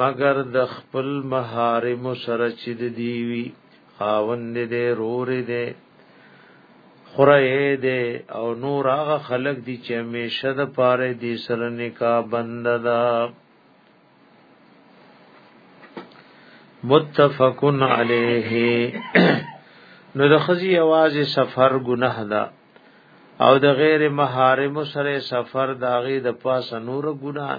مگر د خپل محارم سره چې د دیوی خاوند دې رور دې خره دې او نور هغه خلق دي چې همیشه د پاره دې سره نکاح بند ده متفقن علیه نو د خزي आवाज سفر ګناه ده او د غیر محارم سره سفر داغه د پاسه نور ګناه